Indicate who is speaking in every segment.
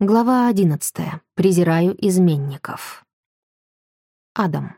Speaker 1: Глава одиннадцатая. Презираю изменников. Адам.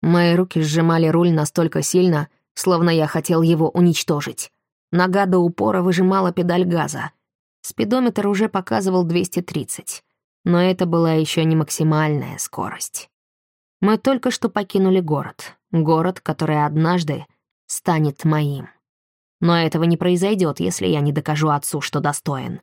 Speaker 1: Мои руки сжимали руль настолько сильно, словно я хотел его уничтожить. Нога до упора выжимала педаль газа. Спидометр уже показывал 230. Но это была еще не максимальная скорость. Мы только что покинули город. Город, который однажды станет моим. Но этого не произойдет, если я не докажу отцу, что достоин.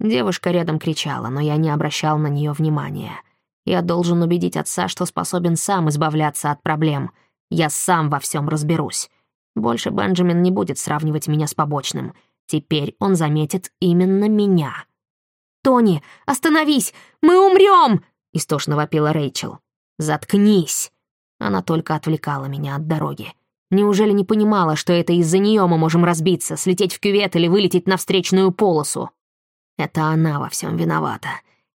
Speaker 1: Девушка рядом кричала, но я не обращал на нее внимания. Я должен убедить отца, что способен сам избавляться от проблем. Я сам во всем разберусь. Больше Бенджамин не будет сравнивать меня с побочным. Теперь он заметит именно меня.
Speaker 2: «Тони, остановись! Мы умрем!» — истошно вопила Рэйчел.
Speaker 1: «Заткнись!» Она только отвлекала меня от дороги. Неужели не понимала, что это из-за нее мы можем разбиться, слететь в кювет или вылететь на встречную полосу? Это она во всем виновата.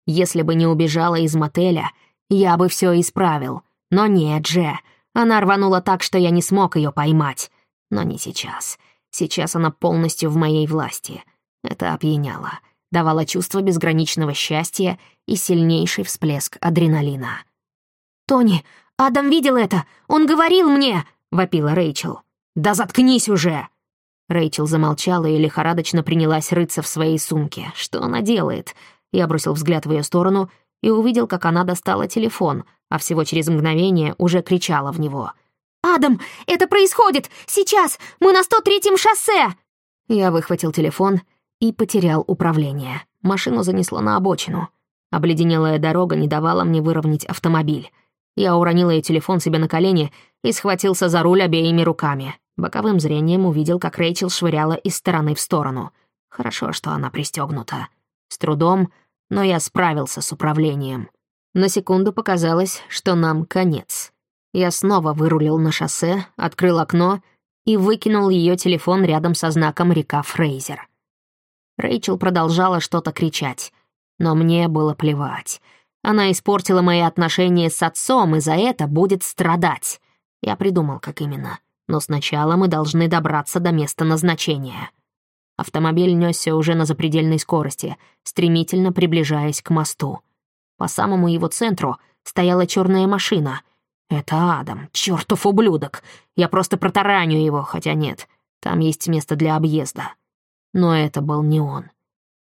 Speaker 1: Если бы не убежала из мотеля, я бы все исправил. Но нет же. Она рванула так, что я не смог ее поймать. Но не сейчас. Сейчас она полностью в моей власти. Это опьяняло. Давало чувство безграничного счастья и сильнейший всплеск адреналина.
Speaker 2: «Тони, Адам видел это! Он говорил мне!»
Speaker 1: — вопила Рэйчел. «Да заткнись уже!» Рэйчел замолчала и лихорадочно принялась рыться в своей сумке. Что она делает? Я бросил взгляд в ее сторону и увидел, как она достала телефон, а всего через мгновение уже кричала в него.
Speaker 2: «Адам, это происходит! Сейчас! Мы на 103-м шоссе!»
Speaker 1: Я выхватил телефон и потерял управление. Машину занесло на обочину. Обледенелая дорога не давала мне выровнять автомобиль. Я уронил ее телефон себе на колени и схватился за руль обеими руками. Боковым зрением увидел, как Рэйчел швыряла из стороны в сторону. Хорошо, что она пристегнута. С трудом, но я справился с управлением. На секунду показалось, что нам конец. Я снова вырулил на шоссе, открыл окно и выкинул ее телефон рядом со знаком «Река Фрейзер». Рэйчел продолжала что-то кричать, но мне было плевать. Она испортила мои отношения с отцом, и за это будет страдать. Я придумал, как именно — но сначала мы должны добраться до места назначения. Автомобиль несся уже на запредельной скорости, стремительно приближаясь к мосту. По самому его центру стояла черная машина. Это Адам, чертов ублюдок. Я просто протараню его, хотя нет, там есть место для объезда. Но это был не он.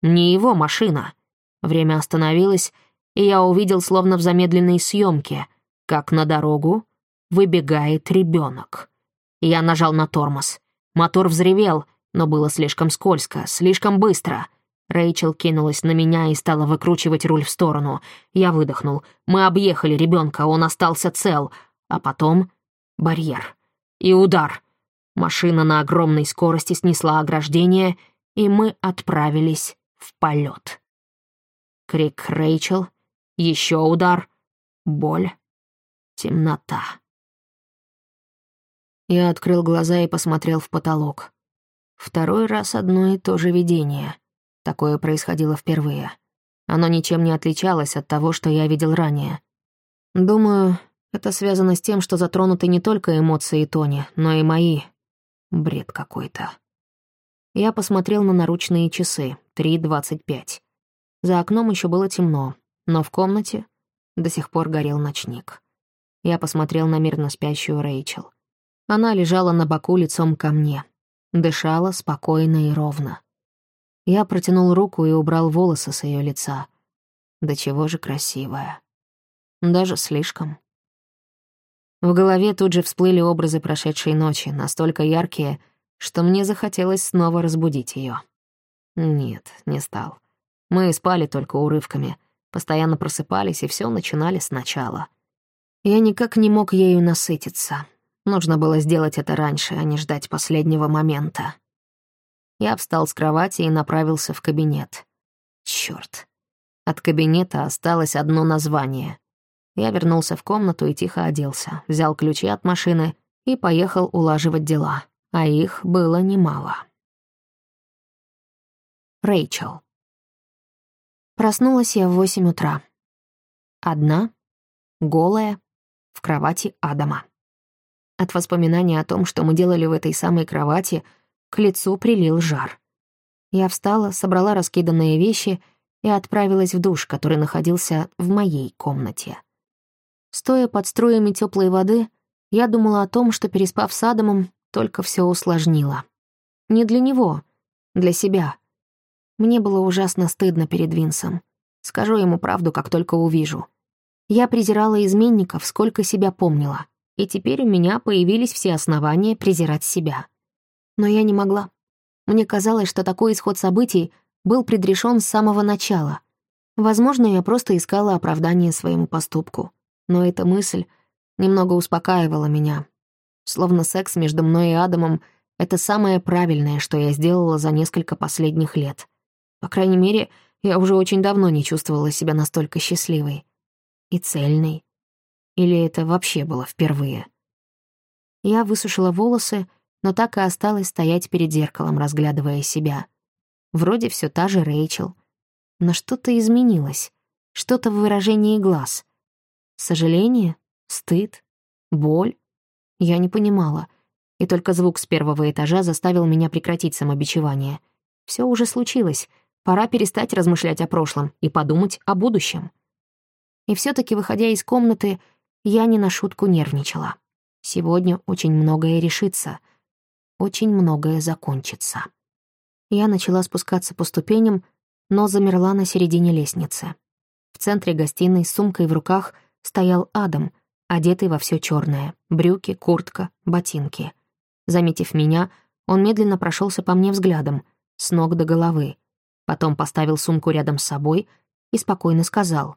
Speaker 1: Не его машина. Время остановилось, и я увидел, словно в замедленной съемке, как на дорогу выбегает ребенок. Я нажал на тормоз. Мотор взревел, но было слишком скользко, слишком быстро. Рэйчел кинулась на меня и стала выкручивать руль в сторону. Я выдохнул. Мы объехали ребенка, он остался цел. А потом барьер. И удар. Машина на огромной скорости снесла ограждение, и мы отправились в полет. Крик Рэйчел, еще удар, боль, темнота. Я открыл глаза и посмотрел в потолок. Второй раз одно и то же видение. Такое происходило впервые. Оно ничем не отличалось от того, что я видел ранее. Думаю, это связано с тем, что затронуты не только эмоции Тони, но и мои. Бред какой-то. Я посмотрел на наручные часы, 3.25. За окном еще было темно, но в комнате до сих пор горел ночник. Я посмотрел на мирно спящую Рэйчел. Она лежала на боку лицом ко мне, дышала спокойно и ровно. Я протянул руку и убрал волосы с ее лица. Да чего же красивая. Даже слишком. В голове тут же всплыли образы прошедшей ночи, настолько яркие, что мне захотелось снова разбудить ее. Нет, не стал. Мы спали только урывками, постоянно просыпались и все начинали сначала. Я никак не мог ею насытиться, Нужно было сделать это раньше, а не ждать последнего момента. Я встал с кровати и направился в кабинет. Чёрт. От кабинета осталось одно название. Я вернулся в комнату и тихо оделся, взял ключи от машины и поехал улаживать дела, а их было немало. Рэйчел. Проснулась я в восемь утра. Одна, голая, в кровати Адама. От воспоминания о том, что мы делали в этой самой кровати, к лицу прилил жар. Я встала, собрала раскиданные вещи и отправилась в душ, который находился в моей комнате. Стоя под струями теплой воды, я думала о том, что, переспав с Адамом, только все усложнило. Не для него, для себя. Мне было ужасно стыдно перед Винсом. Скажу ему правду, как только увижу. Я презирала изменников, сколько себя помнила, и теперь у меня появились все основания презирать себя. Но я не могла. Мне казалось, что такой исход событий был предрешен с самого начала. Возможно, я просто искала оправдание своему поступку. Но эта мысль немного успокаивала меня. Словно секс между мной и Адамом — это самое правильное, что я сделала за несколько последних лет. По крайней мере, я уже очень давно не чувствовала себя настолько счастливой. И цельной. Или это вообще было впервые? Я высушила волосы, но так и осталась стоять перед зеркалом, разглядывая себя. Вроде все та же Рэйчел. Но что-то изменилось. Что-то в выражении глаз. Сожаление? Стыд? Боль? Я не понимала. И только звук с первого этажа заставил меня прекратить самобичевание. Все уже случилось. Пора перестать размышлять о прошлом и подумать о будущем. И все таки выходя из комнаты, я не на шутку нервничала. Сегодня очень многое решится. Очень многое закончится. Я начала спускаться по ступеням, но замерла на середине лестницы. В центре гостиной с сумкой в руках стоял Адам, одетый во все черное: брюки, куртка, ботинки. Заметив меня, он медленно прошелся по мне взглядом, с ног до головы, потом поставил сумку рядом с собой и спокойно сказал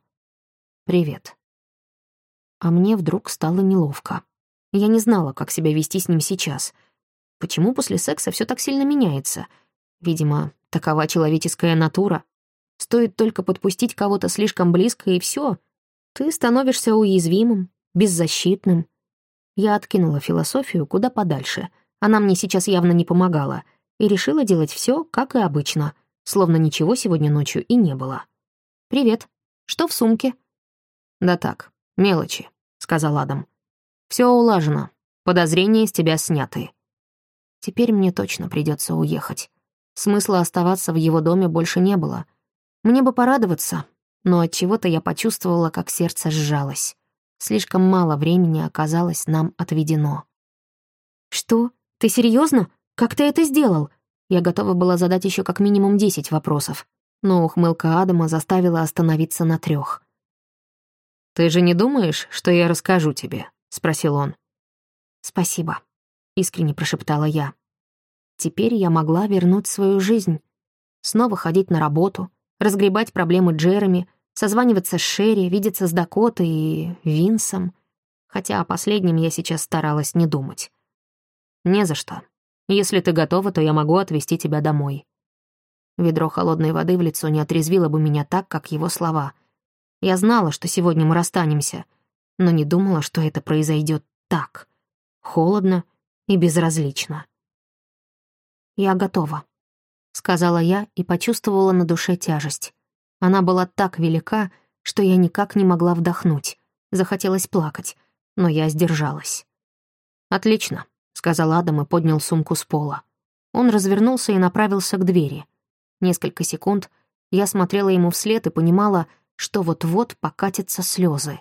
Speaker 1: «Привет». А мне вдруг стало неловко. Я не знала, как себя вести с ним сейчас. Почему после секса все так сильно меняется? Видимо, такова человеческая натура. Стоит только подпустить кого-то слишком близко, и все. Ты становишься уязвимым, беззащитным. Я откинула философию куда подальше. Она мне сейчас явно не помогала. И решила делать все, как и обычно — словно ничего сегодня ночью и не было. «Привет. Что в сумке?» «Да так, мелочи», — сказал Адам. «Все улажено. Подозрения с тебя сняты». Теперь мне точно придется уехать. Смысла оставаться в его доме больше не было. Мне бы порадоваться, но от чего-то я почувствовала, как сердце сжалось. Слишком мало времени оказалось нам отведено. «Что? Ты серьезно? Как ты это сделал?» Я готова была задать еще как минимум десять вопросов, но ухмылка Адама заставила остановиться на трех.
Speaker 2: «Ты же не думаешь, что я расскажу тебе?» — спросил он.
Speaker 1: «Спасибо», — искренне прошептала я. Теперь я могла вернуть свою жизнь. Снова ходить на работу, разгребать проблемы Джереми, созваниваться с Шерри, видеться с Дакотой и Винсом. Хотя о последнем я сейчас старалась не думать.
Speaker 2: «Не за что», если ты готова, то я могу отвезти тебя домой».
Speaker 1: Ведро холодной воды в лицо не отрезвило бы меня так, как его слова. Я знала, что сегодня мы расстанемся, но не думала, что это произойдет так. Холодно и безразлично. «Я готова», — сказала я и почувствовала на душе тяжесть. Она была так велика, что я никак не могла вдохнуть. Захотелось плакать, но я сдержалась.
Speaker 2: «Отлично», — сказал Адам и поднял сумку с пола. Он развернулся и направился к двери. Несколько секунд я смотрела ему вслед и понимала, что вот-вот покатятся слезы.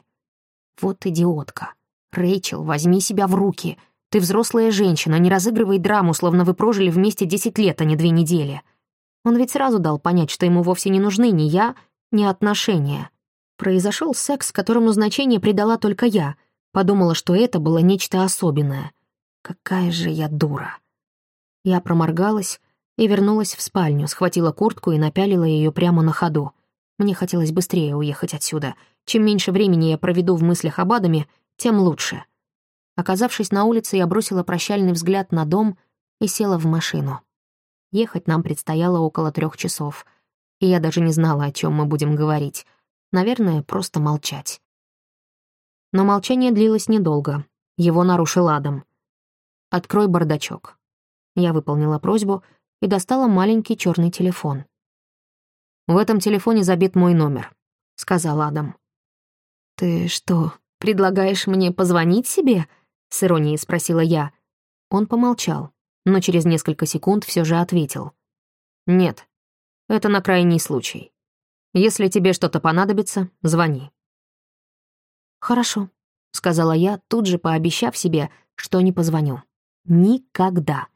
Speaker 2: Вот идиотка. Рэйчел, возьми себя в руки. Ты взрослая женщина, не разыгрывай драму, словно вы прожили вместе десять лет, а не две недели. Он ведь сразу дал понять, что ему вовсе не нужны ни я, ни отношения. Произошел секс, которому значение придала только я. Подумала, что это было нечто особенное — Какая же я дура. Я проморгалась и вернулась в спальню, схватила куртку и напялила ее прямо на ходу. Мне хотелось быстрее уехать отсюда. Чем меньше времени я проведу в мыслях об Адаме, тем лучше. Оказавшись на улице, я бросила прощальный взгляд на дом и села в машину. Ехать нам предстояло около трех часов, и я даже не знала, о чем мы будем говорить. Наверное, просто молчать. Но молчание длилось недолго. Его нарушил Адам. «Открой бардачок». Я выполнила просьбу и достала маленький черный телефон. «В этом телефоне забит мой номер», — сказал Адам. «Ты что, предлагаешь мне позвонить себе?» — с иронией спросила я. Он помолчал, но через несколько секунд все же ответил. «Нет, это на крайний случай.
Speaker 1: Если тебе что-то понадобится, звони».
Speaker 2: «Хорошо», — сказала я, тут же пообещав себе, что не позвоню. Никогда.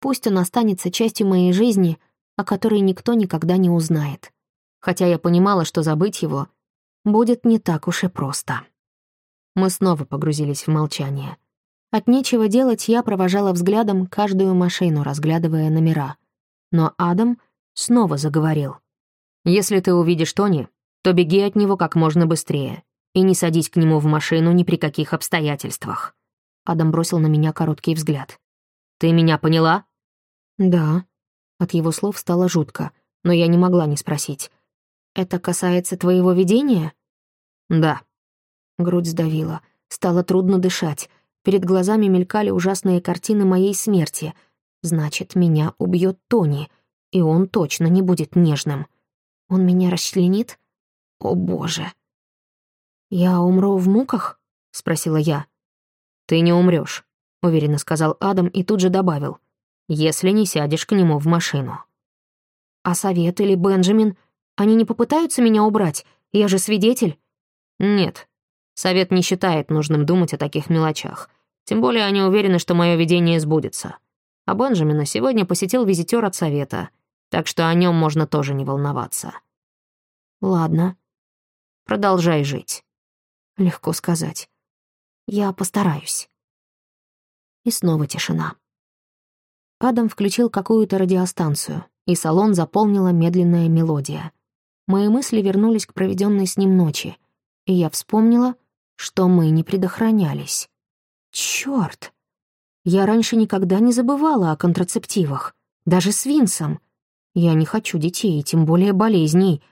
Speaker 2: Пусть он останется частью моей жизни, о которой никто никогда не узнает. Хотя я понимала, что забыть его будет не так уж и просто. Мы снова погрузились в молчание. От нечего делать я провожала взглядом каждую машину, разглядывая номера. Но Адам снова заговорил.
Speaker 1: «Если ты увидишь Тони, то беги от него как можно быстрее и не садись к нему в машину ни при каких обстоятельствах».
Speaker 2: Адам бросил на меня короткий взгляд.
Speaker 1: «Ты меня поняла?»
Speaker 2: «Да». От его слов стало жутко, но я не могла не спросить. «Это касается твоего видения?»
Speaker 1: «Да».
Speaker 2: Грудь сдавила. Стало трудно дышать. Перед глазами мелькали ужасные картины моей смерти. Значит, меня убьет Тони, и он точно не будет нежным. Он меня расчленит? О, боже. «Я умру в муках?» — спросила я.
Speaker 1: «Ты не умрёшь», — уверенно сказал Адам и тут же добавил, «если не сядешь к нему в машину».
Speaker 2: «А Совет или Бенджамин, они не попытаются меня убрать? Я же свидетель».
Speaker 1: «Нет, Совет не считает нужным думать о таких мелочах. Тем более они уверены, что мое видение сбудется. А Бенджамина сегодня посетил визитер от Совета, так что о нем можно тоже не волноваться».
Speaker 2: «Ладно».
Speaker 1: «Продолжай жить».
Speaker 2: Легко сказать. Я постараюсь. И снова тишина. Адам включил какую-то радиостанцию, и салон заполнила медленная мелодия. Мои мысли вернулись к проведенной с ним ночи, и я вспомнила, что мы не предохранялись. Чёрт! Я раньше никогда не забывала о контрацептивах, даже с Винсом. Я не хочу детей, тем более болезней.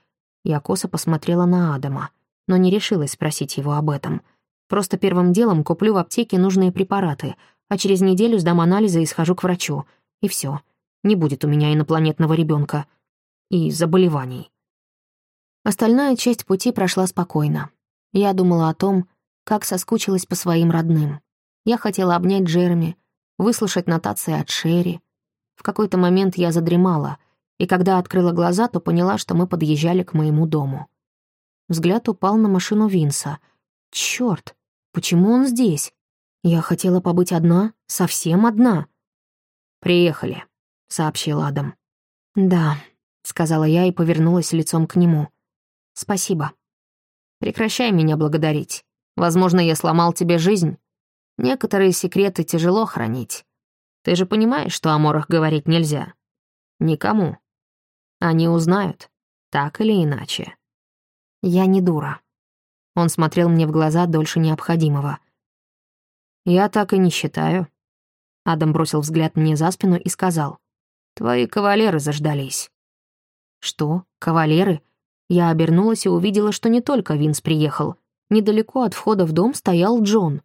Speaker 2: Я косо посмотрела на Адама, но не решилась спросить его об этом — Просто первым делом куплю в аптеке нужные препараты, а через неделю сдам анализы и схожу к врачу. И все. Не будет у меня инопланетного ребенка И заболеваний. Остальная часть пути прошла спокойно. Я думала о том, как соскучилась по своим родным. Я хотела обнять Джереми, выслушать нотации от Шерри. В какой-то момент я задремала, и когда открыла глаза, то поняла, что мы подъезжали к моему дому. Взгляд упал на машину Винса. Чёрт! Почему он здесь? Я хотела побыть одна, совсем одна.
Speaker 1: «Приехали», — сообщил Адам.
Speaker 2: «Да», — сказала я и повернулась лицом к нему. «Спасибо».
Speaker 1: «Прекращай меня благодарить. Возможно, я сломал тебе жизнь. Некоторые секреты тяжело хранить. Ты же понимаешь, что о морах говорить нельзя? Никому. Они узнают, так или иначе».
Speaker 2: «Я не дура», он смотрел мне в глаза дольше необходимого.
Speaker 1: «Я так и не считаю».
Speaker 2: Адам бросил взгляд мне за спину и сказал.
Speaker 1: «Твои кавалеры заждались».
Speaker 2: «Что? Кавалеры?» Я обернулась и увидела, что не только Винс приехал. Недалеко от входа в дом стоял Джон.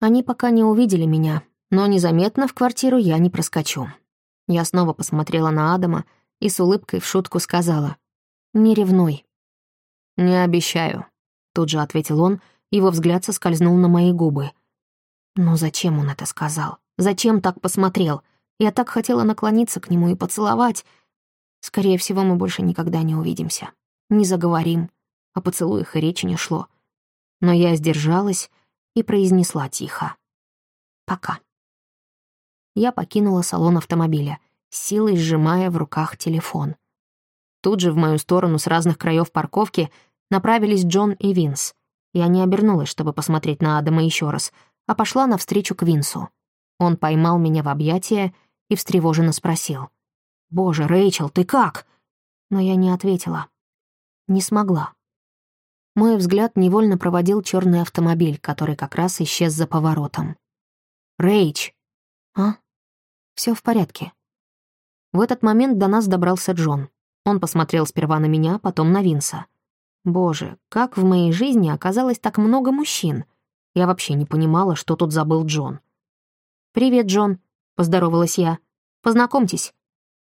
Speaker 2: Они пока не увидели меня, но незаметно в квартиру я не проскочу. Я снова посмотрела на Адама и с улыбкой в шутку сказала. «Не ревнуй».
Speaker 1: «Не обещаю»,
Speaker 2: Тут же ответил он, его взгляд соскользнул на мои губы. Но зачем он это сказал? Зачем так посмотрел? Я так хотела наклониться к нему и поцеловать. Скорее всего, мы больше никогда не увидимся. Не заговорим. О поцелуях и речи не шло. Но я сдержалась и произнесла тихо. «Пока». Я покинула салон автомобиля, силой сжимая в руках телефон. Тут же в мою сторону с разных краев парковки направились Джон и Винс. Я не обернулась, чтобы посмотреть на Адама еще раз, а пошла навстречу к Винсу. Он поймал меня в объятия и встревоженно спросил. «Боже, Рэйчел, ты как?» Но я не ответила. Не смогла. Мой взгляд невольно проводил черный автомобиль, который как раз исчез за поворотом. «Рэйч!» «А? Все в порядке». В этот момент до нас добрался Джон. Он посмотрел сперва на меня, потом на Винса. Боже, как в моей жизни оказалось так много мужчин. Я вообще не понимала, что тут забыл Джон. «Привет, Джон», — поздоровалась я. «Познакомьтесь.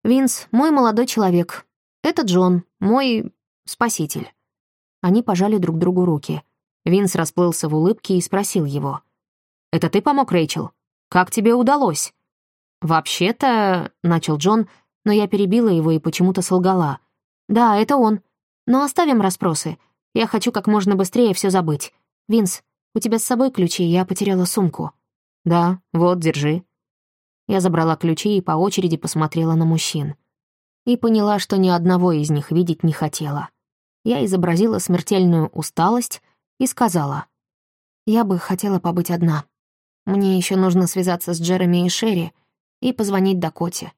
Speaker 2: Винс — мой молодой человек. Это Джон, мой спаситель». Они пожали друг другу руки. Винс расплылся в улыбке и спросил его. «Это ты помог Рэйчел? Как тебе удалось?» «Вообще-то...» — начал Джон, но я перебила его и почему-то солгала. «Да, это он. Но оставим расспросы. Я хочу как можно быстрее все забыть. Винс, у тебя с собой ключи, я потеряла сумку».
Speaker 1: «Да, вот, держи».
Speaker 2: Я забрала ключи и по очереди посмотрела на мужчин. И поняла, что ни одного из них видеть не хотела. Я изобразила смертельную усталость и сказала, «Я бы хотела побыть одна. Мне еще нужно связаться с Джереми и Шерри и позвонить Дакоте.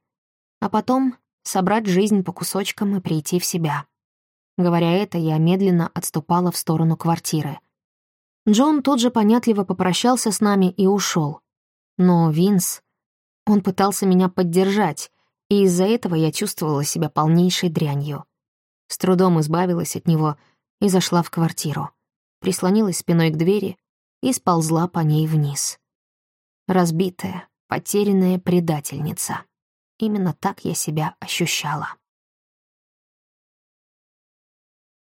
Speaker 2: А потом собрать жизнь по кусочкам и прийти в себя». Говоря это, я медленно отступала в сторону квартиры. Джон тут же понятливо попрощался с нами и ушел. Но Винс... Он пытался меня поддержать, и из-за этого я чувствовала себя полнейшей дрянью. С трудом избавилась от него и зашла в квартиру. Прислонилась спиной к двери и сползла по ней вниз. Разбитая, потерянная предательница. Именно так я себя ощущала.